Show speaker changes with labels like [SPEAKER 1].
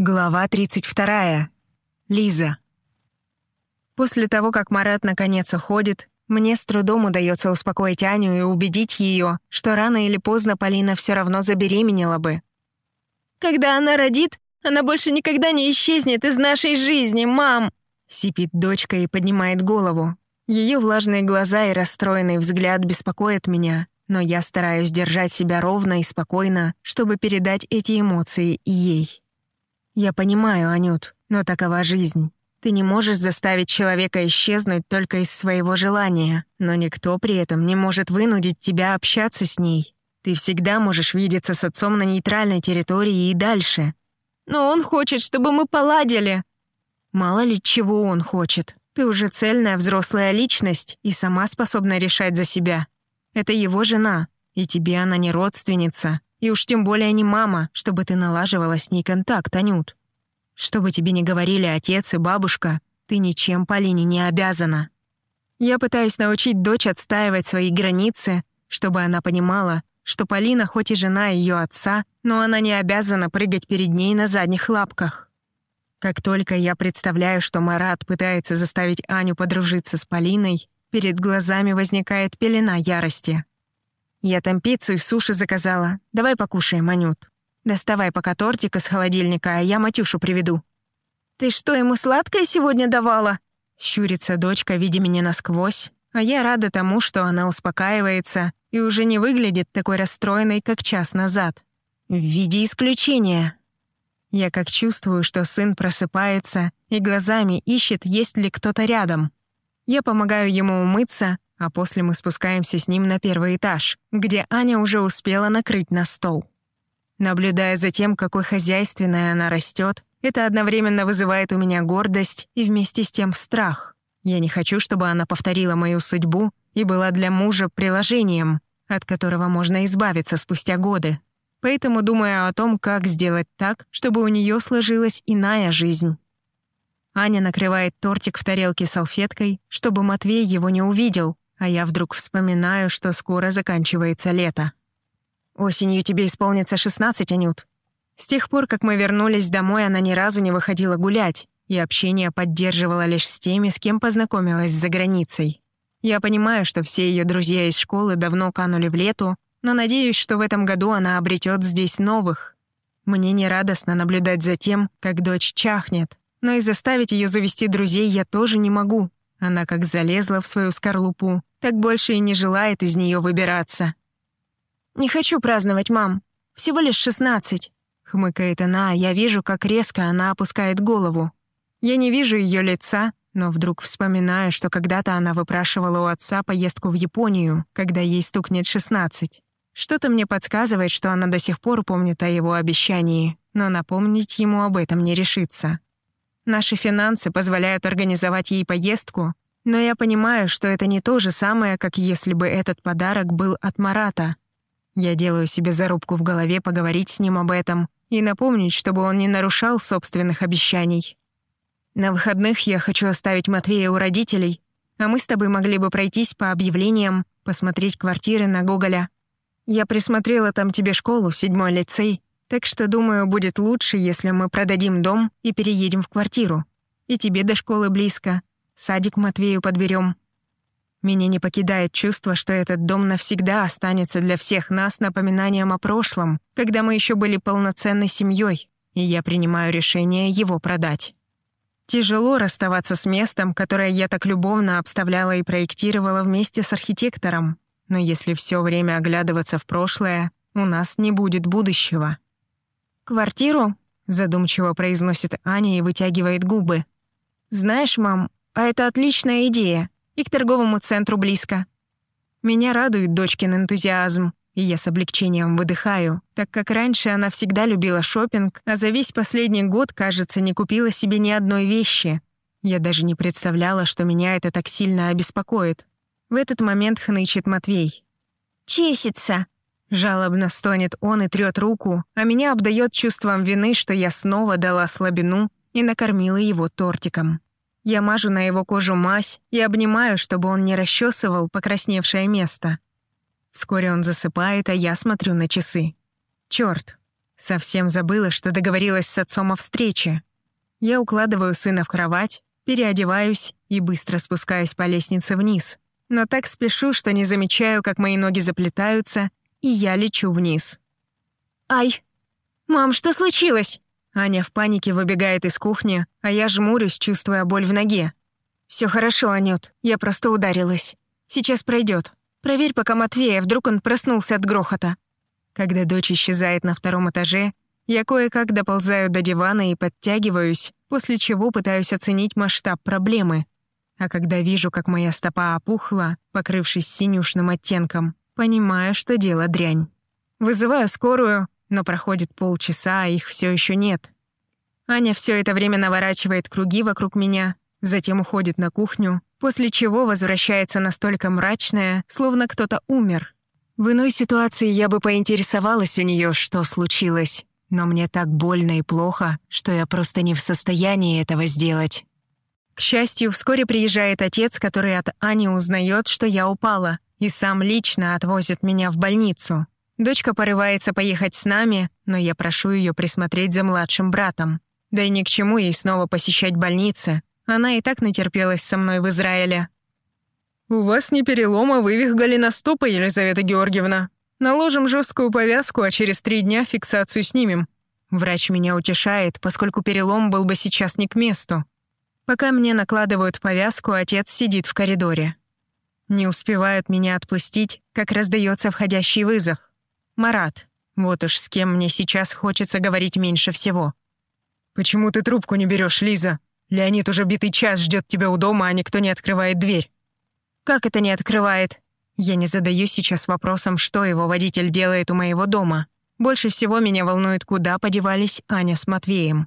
[SPEAKER 1] Глава 32. Лиза. После того, как Марат наконец уходит, мне с трудом удается успокоить Аню и убедить ее, что рано или поздно Полина все равно забеременела бы.
[SPEAKER 2] «Когда она родит, она больше никогда не исчезнет из нашей жизни, мам!»
[SPEAKER 1] Сипит дочка и поднимает голову. Ее влажные глаза и расстроенный взгляд беспокоят меня, но я стараюсь держать себя ровно и спокойно, чтобы передать эти эмоции ей. «Я понимаю, Анют, но такова жизнь. Ты не можешь заставить человека исчезнуть только из своего желания, но никто при этом не может вынудить тебя общаться с ней. Ты всегда можешь видеться с отцом на нейтральной территории и дальше.
[SPEAKER 2] Но он хочет, чтобы мы поладили.
[SPEAKER 1] Мало ли чего он хочет. Ты уже цельная взрослая личность и сама способна решать за себя. Это его жена, и тебе она не родственница. И уж тем более не мама, чтобы ты налаживала с ней контакт, Анют. Что бы тебе ни говорили отец и бабушка, ты ничем Полине не обязана. Я пытаюсь научить дочь отстаивать свои границы, чтобы она понимала, что Полина хоть и жена ее отца, но она не обязана прыгать перед ней на задних лапках. Как только я представляю, что Марат пытается заставить Аню подружиться с Полиной, перед глазами возникает пелена ярости. Я там пиццу и суши заказала. Давай покушаем, Анют. Доставай пока тортик из холодильника, а я Матюшу приведу».
[SPEAKER 2] «Ты что, ему сладкое сегодня давала?»
[SPEAKER 1] Щурится дочка, видя меня насквозь, а я рада тому, что она успокаивается и уже не выглядит такой расстроенной, как час назад. В виде исключения. Я как чувствую, что сын просыпается и глазами ищет, есть ли кто-то рядом. Я помогаю ему умыться, а после мы спускаемся с ним на первый этаж, где Аня уже успела накрыть на стол. Наблюдая за тем, какой хозяйственной она растет, это одновременно вызывает у меня гордость и вместе с тем страх. Я не хочу, чтобы она повторила мою судьбу и была для мужа приложением, от которого можно избавиться спустя годы. Поэтому думаю о том, как сделать так, чтобы у нее сложилась иная жизнь. Аня накрывает тортик в тарелке салфеткой, чтобы Матвей его не увидел, а я вдруг вспоминаю, что скоро заканчивается лето. Осенью тебе исполнится 16, Анют. С тех пор, как мы вернулись домой, она ни разу не выходила гулять, и общение поддерживала лишь с теми, с кем познакомилась за границей. Я понимаю, что все ее друзья из школы давно канули в лету, но надеюсь, что в этом году она обретет здесь новых. Мне не радостно наблюдать за тем, как дочь чахнет, но и заставить ее завести друзей я тоже не могу. Она как залезла в свою скорлупу, так больше и не желает из нее выбираться. «Не хочу праздновать, мам. Всего лишь шестнадцать», — хмыкает она, а я вижу, как резко она опускает голову. Я не вижу ее лица, но вдруг вспоминаю, что когда-то она выпрашивала у отца поездку в Японию, когда ей стукнет шестнадцать. Что-то мне подсказывает, что она до сих пор помнит о его обещании, но напомнить ему об этом не решится. Наши финансы позволяют организовать ей поездку, но я понимаю, что это не то же самое, как если бы этот подарок был от Марата. Я делаю себе зарубку в голове поговорить с ним об этом и напомнить, чтобы он не нарушал собственных обещаний. На выходных я хочу оставить Матвея у родителей, а мы с тобой могли бы пройтись по объявлениям, посмотреть квартиры на Гоголя. Я присмотрела там тебе школу, седьмой лицей, так что, думаю, будет лучше, если мы продадим дом и переедем в квартиру. И тебе до школы близко. Садик Матвею подберем. Меня не покидает чувство, что этот дом навсегда останется для всех нас напоминанием о прошлом, когда мы еще были полноценной семьей, и я принимаю решение его продать. Тяжело расставаться с местом, которое я так любовно обставляла и проектировала вместе с архитектором, но если все время оглядываться в прошлое, у нас не будет будущего. «Квартиру?» — задумчиво произносит Аня и вытягивает губы. «Знаешь, мам, а это отличная идея. И к торговому центру близко». Меня радует дочкин энтузиазм, и я с облегчением выдыхаю, так как раньше она всегда любила шопинг, а за весь последний год, кажется, не купила себе ни одной вещи. Я даже не представляла, что меня это так сильно обеспокоит. В этот момент хнычет Матвей. «Чесится!» Жалобно стонет он и трёт руку, а меня обдает чувством вины, что я снова дала слабину и накормила его тортиком. Я мажу на его кожу мазь и обнимаю, чтобы он не расчесывал покрасневшее место. Вскоре он засыпает, а я смотрю на часы. Чёрт, Совсем забыла, что договорилась с отцом о встрече. Я укладываю сына в кровать, переодеваюсь и быстро спускаюсь по лестнице вниз. Но так спешу, что не замечаю, как мои ноги заплетаются, и я лечу вниз.
[SPEAKER 2] «Ай! Мам, что случилось?»
[SPEAKER 1] Аня в панике выбегает из кухни, а я жмурюсь, чувствуя боль в ноге. Все хорошо, Анют, я просто ударилась. Сейчас пройдет. Проверь пока Матвея, вдруг он проснулся от грохота». Когда дочь исчезает на втором этаже, я кое-как доползаю до дивана и подтягиваюсь, после чего пытаюсь оценить масштаб проблемы. А когда вижу, как моя стопа опухла, покрывшись синюшным оттенком, понимаю, что дело дрянь. Вызываю скорую, но проходит полчаса, а их все еще нет. Аня все это время наворачивает круги вокруг меня, затем уходит на кухню, после чего возвращается настолько мрачная, словно кто-то умер. В иной ситуации я бы поинтересовалась у нее, что случилось, но мне так больно и плохо, что я просто не в состоянии этого сделать. К счастью, вскоре приезжает отец, который от Ани узнает, что я упала, и сам лично отвозит меня в больницу. Дочка порывается поехать с нами, но я прошу ее присмотреть за младшим братом. Да и ни к чему ей снова посещать больницы. Она и так натерпелась со мной в Израиле. «У вас не перелом, а вывих голеностопа, Елизавета Георгиевна. Наложим жесткую повязку, а через три дня фиксацию снимем». Врач меня утешает, поскольку перелом был бы сейчас не к месту. Пока мне накладывают повязку, отец сидит в коридоре. Не успевают меня отпустить, как раздается входящий вызов. Марат. Вот уж с кем мне сейчас хочется говорить меньше всего. «Почему ты трубку не берешь, Лиза? Леонид уже битый час ждет тебя у дома, а никто не открывает дверь». «Как это не открывает?» Я не задаюсь сейчас вопросом, что его водитель делает у моего дома. Больше всего меня волнует, куда подевались Аня с Матвеем.